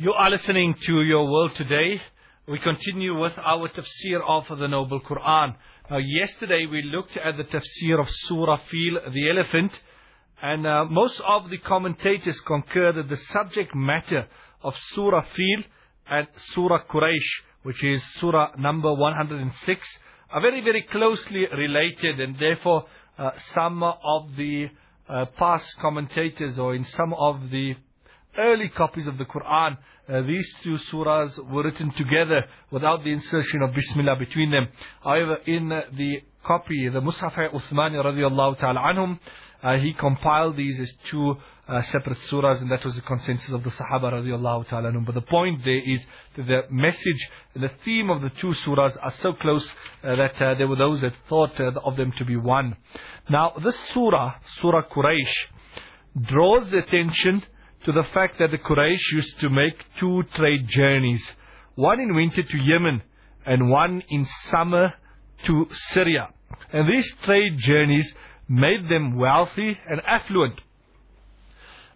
You are listening to your world today. We continue with our tafsir of the Noble Quran. Now, yesterday we looked at the tafsir of Surah Fil, the elephant, and uh, most of the commentators concur that the subject matter of Surah Fil and Surah Quraysh, which is Surah number 106, are very, very closely related, and therefore uh, some of the uh, past commentators or in some of the early copies of the Quran, uh, these two surahs were written together without the insertion of Bismillah between them. However, in uh, the copy, the Mus'haf Uthmani radiallahu ta'ala anhum, uh, he compiled these as two uh, separate surahs and that was the consensus of the Sahaba radiallahu ta'ala anhum. But the point there is that the message, the theme of the two surahs are so close uh, that uh, there were those that thought of them to be one. Now, this surah, Surah Quraysh, draws the attention to the fact that the Quraysh used to make two trade journeys, one in winter to Yemen and one in summer to Syria. And these trade journeys made them wealthy and affluent.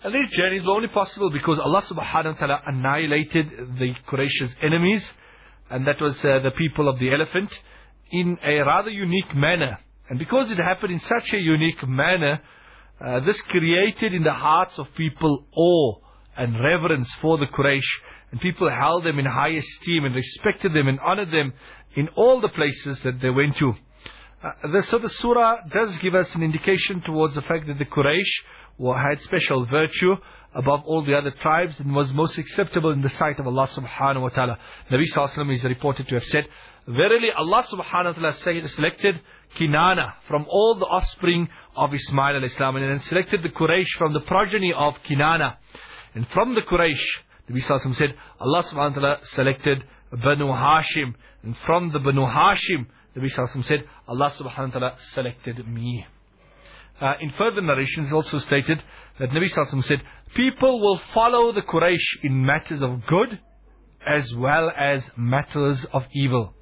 And these journeys were only possible because Allah subhanahu wa ta'ala annihilated the Quraysh's enemies, and that was uh, the people of the elephant, in a rather unique manner. And because it happened in such a unique manner, uh, this created in the hearts of people awe and reverence for the Quraysh, and people held them in high esteem and respected them and honored them in all the places that they went to. Uh, the, so the surah does give us an indication towards the fact that the Quraysh had special virtue above all the other tribes and was most acceptable in the sight of Allah subhanahu wa ta'ala. Nabi sallallahu Alaihi Wasallam is reported to have said, Verily Allah subhanahu wa ta'ala selected Kinana from all the offspring of Ismail alayhis salam and then selected the Quraysh from the progeny of Kinana. And from the Quraysh, the Sallallahu said, Allah subhanahu wa ta'ala selected Banu Hashim. And from the Banu Hashim, the Sallallahu said, Allah subhanahu wa ta'ala selected me. Uh, in further narrations also stated that Nabi Sallallahu said, people will follow the Quraysh in matters of good as well as matters of evil.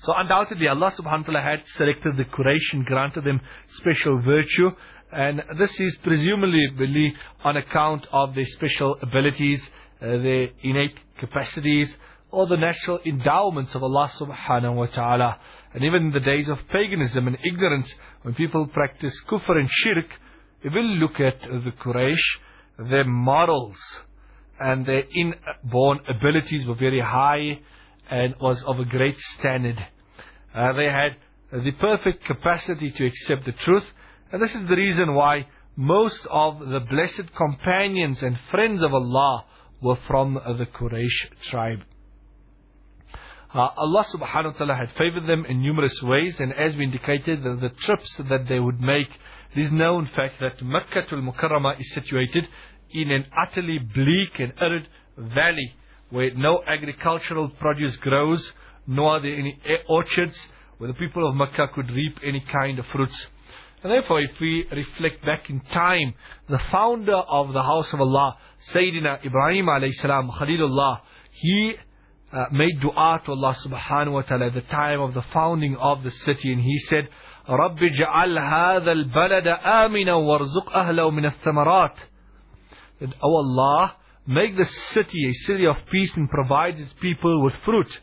So undoubtedly Allah subhanahu wa ta'ala had selected the Quraysh and granted them special virtue. And this is presumably on account of their special abilities, uh, their innate capacities, or the natural endowments of Allah subhanahu wa ta'ala. And even in the days of paganism and ignorance, when people practice kufr and shirk, if we look at the Quraysh, their morals and their inborn abilities were very high and was of a great standard. Uh, they had the perfect capacity to accept the truth, and this is the reason why most of the blessed companions and friends of Allah were from the Quraysh tribe. Uh, Allah subhanahu wa ta'ala had favored them in numerous ways, and as we indicated, the, the trips that they would make, it is known fact that Makkah al-Mukarramah is situated in an utterly bleak and arid valley where no agricultural produce grows, nor are there any orchards where the people of Mecca could reap any kind of fruits. And therefore, if we reflect back in time, the founder of the house of Allah, Sayyidina Ibrahim alayhi salam, Khalilullah, he uh, made dua to Allah subhanahu wa ta'ala at the time of the founding of the city, and he said, رب اجعل هذا البلد آمنا وارزق أهله من الثمرات. That, oh Allah, make the city a city of peace and provide its people with fruit.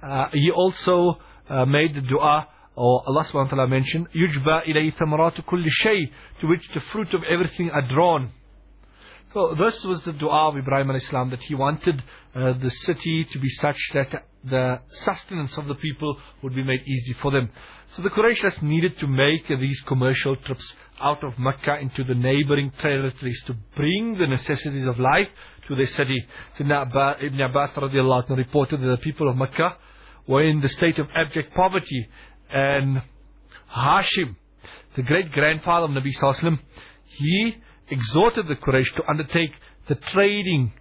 Uh, he also uh, made the dua or Allah subhanahu wa ta'ala mentioned يُجْبَى إِلَيْهِ ثَمَرَاتُ كُلِّ شَيْء to which the fruit of everything are drawn. So this was the dua of Ibrahim alayhis salam that he wanted uh, the city to be such that the sustenance of the people would be made easy for them. So the Qurayshas needed to make these commercial trips out of Mecca into the neighboring territories to bring the necessities of life to their city. Ibn Abbas reported that the people of Mecca were in the state of abject poverty. And Hashim, the great grandfather of Nabi Sallallahu he exhorted the Quraysh to undertake the trading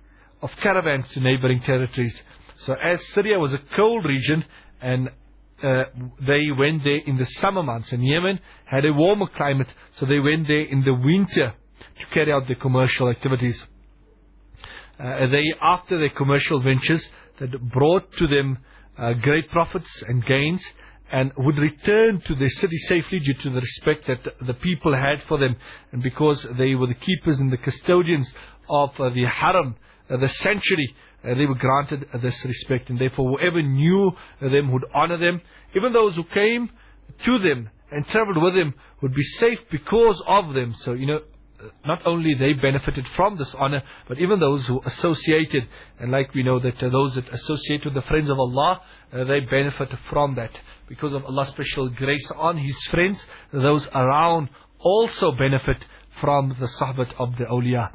of caravans to neighboring territories. So as Syria was a cold region and uh, they went there in the summer months, and Yemen had a warmer climate, so they went there in the winter to carry out their commercial activities. Uh, they, after their commercial ventures, that brought to them uh, great profits and gains, and would return to their city safely due to the respect that the people had for them, and because they were the keepers and the custodians of uh, the haram, uh, the sanctuary, they were granted this respect. And therefore, whoever knew them would honor them. Even those who came to them and traveled with them would be safe because of them. So, you know, not only they benefited from this honor, but even those who associated, and like we know that uh, those that associate with the friends of Allah, uh, they benefit from that. Because of Allah's special grace on His friends, those around also benefit from the sahbat of the awliya.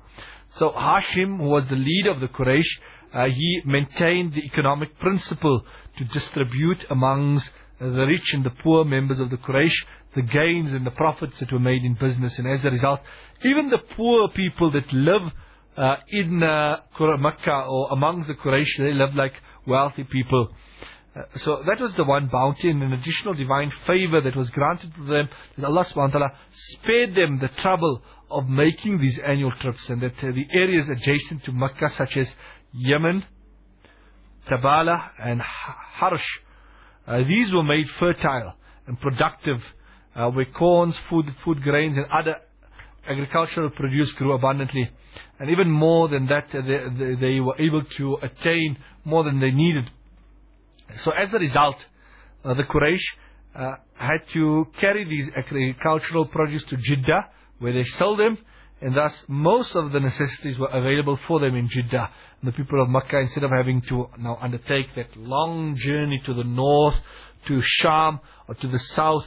So Hashim, who was the leader of the Quraysh, he maintained the economic principle to distribute amongst the rich and the poor members of the Quraysh the gains and the profits that were made in business. And as a result, even the poor people that live uh, in uh, Makkah or amongst the Quraysh, they live like wealthy people. Uh, so that was the one bounty and an additional divine favor that was granted to them that Allah subhanahu wa ta'ala spared them the trouble of making these annual trips and that uh, the areas adjacent to Makkah such as Yemen, Tabala and Jurash, uh, these were made fertile and productive uh, where corns, food, food grains and other agricultural produce grew abundantly. And even more than that, uh, they, they, they, were able to attain more than they needed. So as a result, uh, the Quraysh uh, had to carry these agricultural produce to Jeddah, where they sold them, and thus most of the necessities were available for them in Jeddah. And the people of Makkah, instead of having to now undertake that long journey to the north, to Sham, or to the south,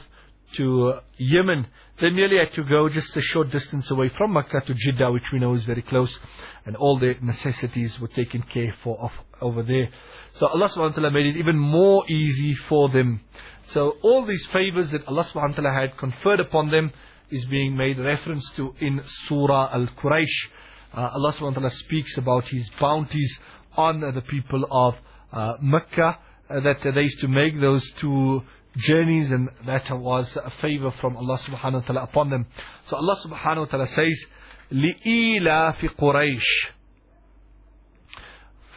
to uh, Yemen, they merely had to go just a short distance away from Makkah to Jeddah, which we know is very close, and all the necessities were taken care of, over there. So Allah subhanahu wa ta'ala made it even more easy for them. So all these favors that Allah subhanahu wa ta'ala had conferred upon them is being made reference to in Surah Al-Quraysh. Uh, Allah subhanahu wa ta'ala speaks about His bounties on uh, the people of uh, Mecca, uh, that they used to make those two journeys and that was a favor from Allah subhanahu wa ta'ala upon them. So Allah subhanahu wa ta'ala says, لِإِيلَافِ قُرَيْشِ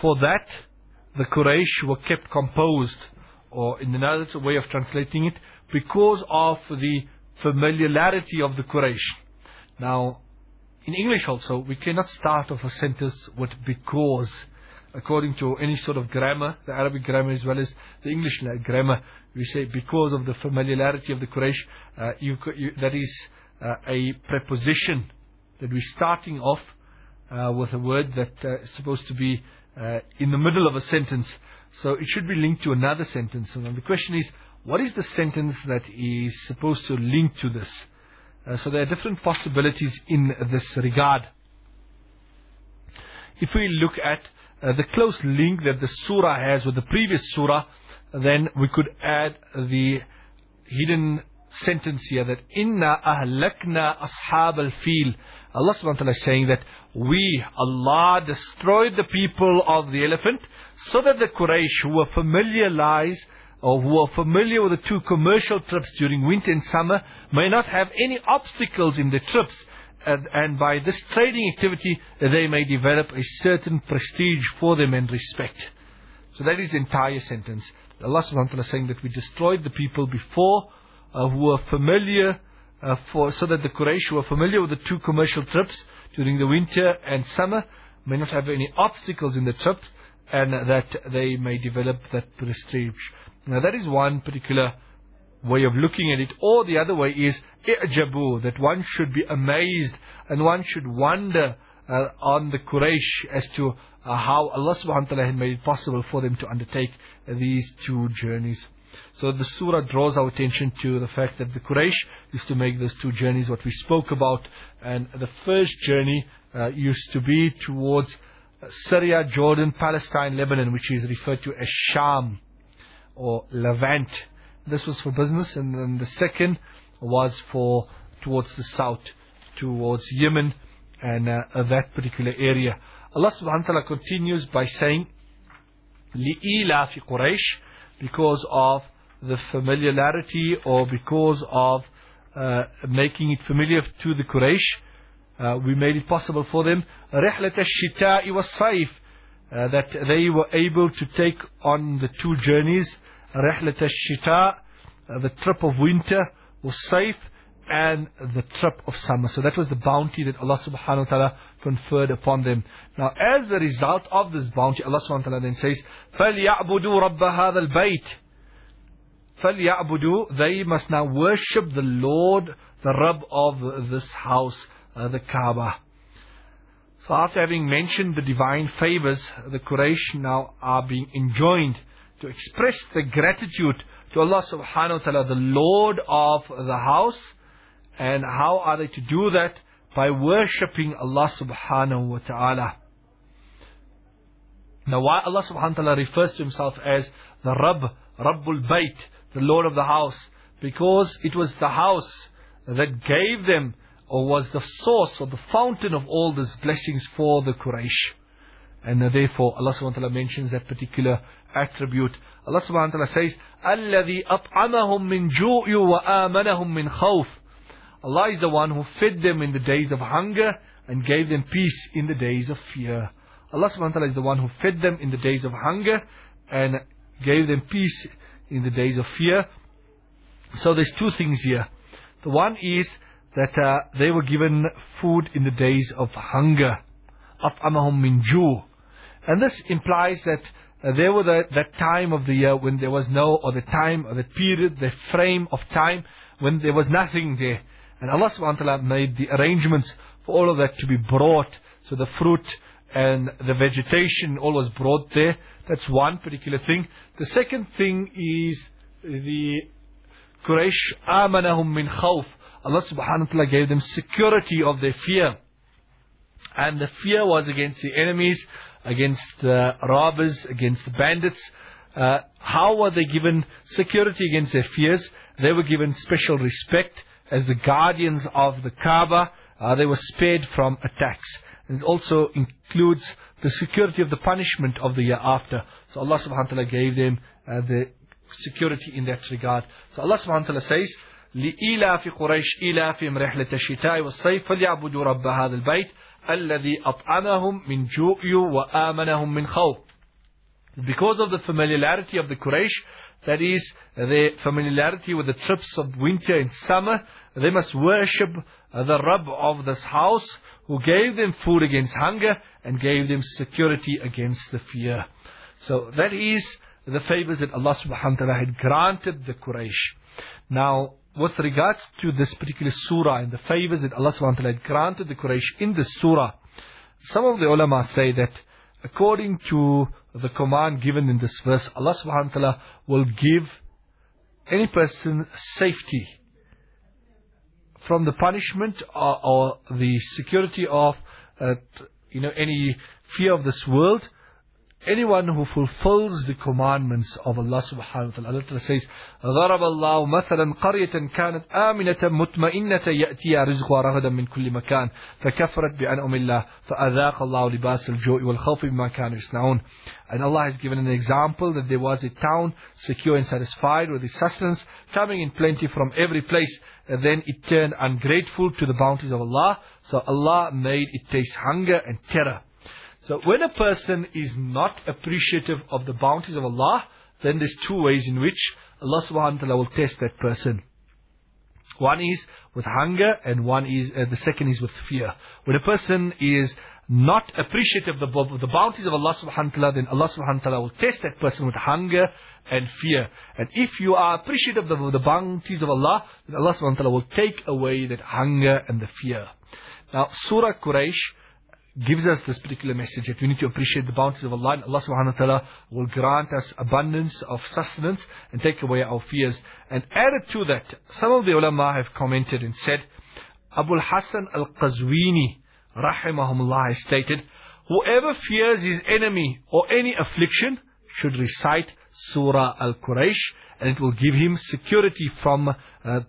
For that, the Quraysh were kept composed, or in another way of translating it, because of the familiarity of the Quraysh. Now, in English also, we cannot start off a sentence with because according to any sort of grammar, the Arabic grammar as well as the English grammar, we say because of the familiarity of the Quraysh, uh, you, you, that is uh, a preposition that we're starting off uh, with a word that uh, is supposed to be uh, in the middle of a sentence. So it should be linked to another sentence. And the question is, what is the sentence that is supposed to link to this? Uh, so there are different possibilities in this regard. If we look at uh, the close link that the surah has with the previous surah, then we could add the hidden sentence here that inna ahlakna ashab al-fil. Allah subhanahu wa ta'ala is saying that we, Allah, destroyed the people of the elephant so that the Quraysh who were familiarized or who are familiar with the two commercial trips during winter and summer may not have any obstacles in the trips and, and by this trading activity they may develop a certain prestige for them and respect. So that is the entire sentence. Allah subhanahu wa ta'ala is saying that we destroyed the people before uh, who were familiar uh, for, so that the Quraysh who were familiar with the two commercial trips during the winter and summer may not have any obstacles in the trips and that they may develop that prestige. Now that is one particular way of looking at it. Or the other way is i'jabu, that one should be amazed and one should wonder uh, on the Quraysh as to uh, how Allah subhanahu wa ta'ala had made it possible for them to undertake these two journeys. So the surah draws our attention to the fact that the Quraysh used to make those two journeys, what we spoke about. And the first journey uh, used to be towards uh, Syria, Jordan, Palestine, Lebanon, which is referred to as Sham or Levant. This was for business. And then the second was for towards the south, towards Yemen and uh, that particular area. Allah subhanahu wa ta'ala continues by saying, لِإِيلَا فِي قُرَيْشٍ because of the familiarity or because of uh, making it familiar to the Quraysh. Uh, we made it possible for them رحلة الشتاء والصيف uh, that they were able to take on the two journeys رحلة الشتاء uh, the trip of winter was safe and the trip of summer. So that was the bounty that Allah subhanahu wa ta'ala conferred upon them. Now, as a result of this bounty, Allah subhanahu wa ta'ala then says, فَلْيَعْبُدُوا رَبَّ هَذَا الْبَيْتِ فَلْيَعْبُدُوا They must now worship the Lord, the Rabb of this house, uh, the Kaaba. So after having mentioned the divine favors, the Quraysh now are being enjoined to express the gratitude to Allah subhanahu wa ta'ala, the Lord of the house. And how are they to do that? By worshipping Allah subhanahu wa ta'ala. Now why Allah subhanahu wa ta'ala refers to himself as the Rabb, Rabbul Bayt, the Lord of the house? Because it was the house that gave them or was the source or the fountain of all these blessings for the Quraysh. And therefore Allah subhanahu wa ta'ala mentions that particular attribute. Allah subhanahu wa ta'ala says, الَّذِي أَطْعَمَهُم مِّن جُوءٍ وَآمَنَهُم مِّن خَوْفٍ Allah is the one who fed them in the days of hunger and gave them peace in the days of fear. Allah subhanahu wa ta'ala is the one who fed them in the days of hunger and gave them peace in the days of fear. So there's two things here. The one is that uh, they were given food in the days of hunger. أَطْعَمَهُم مِّن جُوءٍ and this implies that uh, there were the, that time of the year when there was no, or the time, or the period, the frame of time when there was nothing there. And Allah subhanahu wa ta'ala made the arrangements for all of that to be brought. So the fruit and the vegetation all was brought there. That's one particular thing. The second thing is the Quraysh amanahum min khawf. Allah subhanahu wa ta'ala gave them security of their fear. And the fear was against the enemies, against the robbers, against the bandits. Uh, how were they given security against their fears? They were given special respect as the guardians of the Kaaba. Uh, they were spared from attacks. And it also includes the security of the punishment of the year after. So Allah subhanahu wa ta'ala gave them uh, the security in that regard. So Allah subhanahu wa ta'ala says, لإيلاف قريش إيلافهم رحلة الشتاء والصيف فليعبدوا رب هذا البيت الذي أطعمهم من جوع وآمنهم من خوف. Because of the familiarity of the Quraysh, that is, their familiarity with the trips of winter and summer, they must worship the Rabb of this house, who gave them food against hunger and gave them security against the fear. So that is the favors that Allah subhanahu wa ta'ala had granted the Quraysh. Now, with regards to this particular surah and the favors that Allah subhanahu wa ta'ala granted the Quraysh in this surah, some of the ulama say that according to the command given in this verse, Allah subhanahu wa ta'ala will give any person safety from the punishment or, or the security of uh, you know any fear of this world anyone who fulfills the commandments of Allah subhanahu wa ta'ala. Allah says, ضرب الله مثلا قرية كانت آمنة مطمئنة يأتيها رزقها رغدا من كل مكان فكفرت بأنعم الله فأذاق الله لباس الجوع والخوف بما كانوا يصنعون. And Allah has given an example that there was a town secure and satisfied with its sustenance coming in plenty from every place. And then it turned ungrateful to the bounties of Allah. So Allah made it taste hunger and terror. So when a person is not appreciative of the bounties of Allah, then there's two ways in which Allah subhanahu wa ta'ala will test that person. One is with hunger and one is, uh, the second is with fear. When a person is not appreciative of the, bounties of Allah subhanahu wa ta'ala, then Allah subhanahu wa ta'ala will test that person with hunger and fear. And if you are appreciative of the, the bounties of Allah, then Allah subhanahu wa ta'ala will take away that hunger and the fear. Now, Surah Quraysh, gives us this particular message that we need to appreciate the bounties of Allah and Allah subhanahu wa ta'ala will grant us abundance of sustenance and take away our fears. And added to that, some of the ulama have commented and said, Abu Hassan al-Qazwini rahimahumullah has stated, whoever fears his enemy or any affliction should recite Surah Al-Quraysh and it will give him security from uh,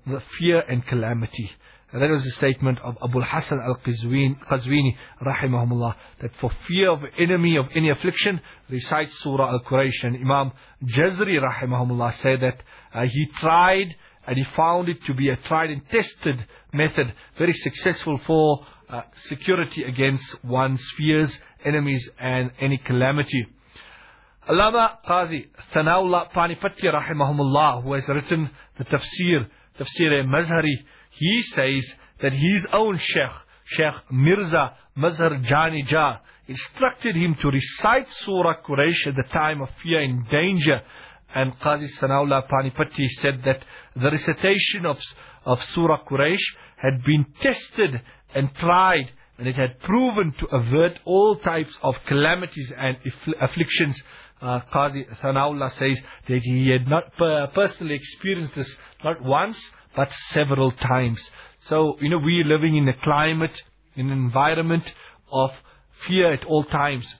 the fear and calamity. And that was the statement of Abu Hassan al-Qazwini, rahimahumullah, that for fear of enemy of any affliction, recite Surah Al-Quraysh. And Imam Jazri, rahimahumullah, said that uh, he tried and he found it to be a tried and tested method, very successful for uh, security against one's fears, enemies, and any calamity. Allama Qazi Thanaullah Panipati rahimahumullah, who has written the tafsir, tafsir Mazhari, he says that his own sheikh Sheikh Mirza Mazhar Jani Jah instructed him to recite Surah Quraysh at the time of fear and danger. And Qazi Sanaullah Panipati said that the recitation of, of Surah Quraysh had been tested and tried and it had proven to avert all types of calamities and afflictions. Uh, Qazi Sanaullah says that he had not personally experienced this not once but several times. So, you know, we're living in a climate, in an environment of fear at all times.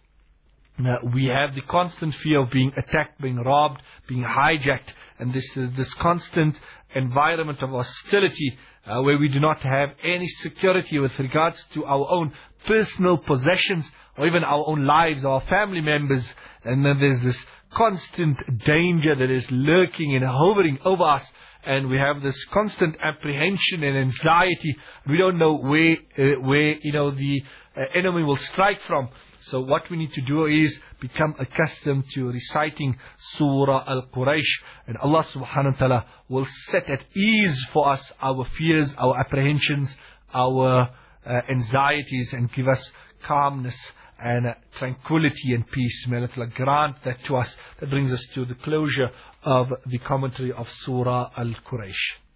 Uh, we have the constant fear of being attacked, being robbed, being hijacked, and this uh, this constant environment of hostility uh, where we do not have any security with regards to our own personal possessions or even our own lives, our family members, and then there's this constant danger that is lurking and hovering over us and we have this constant apprehension and anxiety. We don't know where, uh, where you know the uh, enemy will strike from. So what we need to do is become accustomed to reciting Surah Al-Quraysh and Allah subhanahu wa ta'ala will set at ease for us our fears, our apprehensions, our uh, anxieties and give us calmness and uh, tranquility and peace. May Allah grant that to us. That brings us to the closure of the commentary of Surah Al-Quraysh.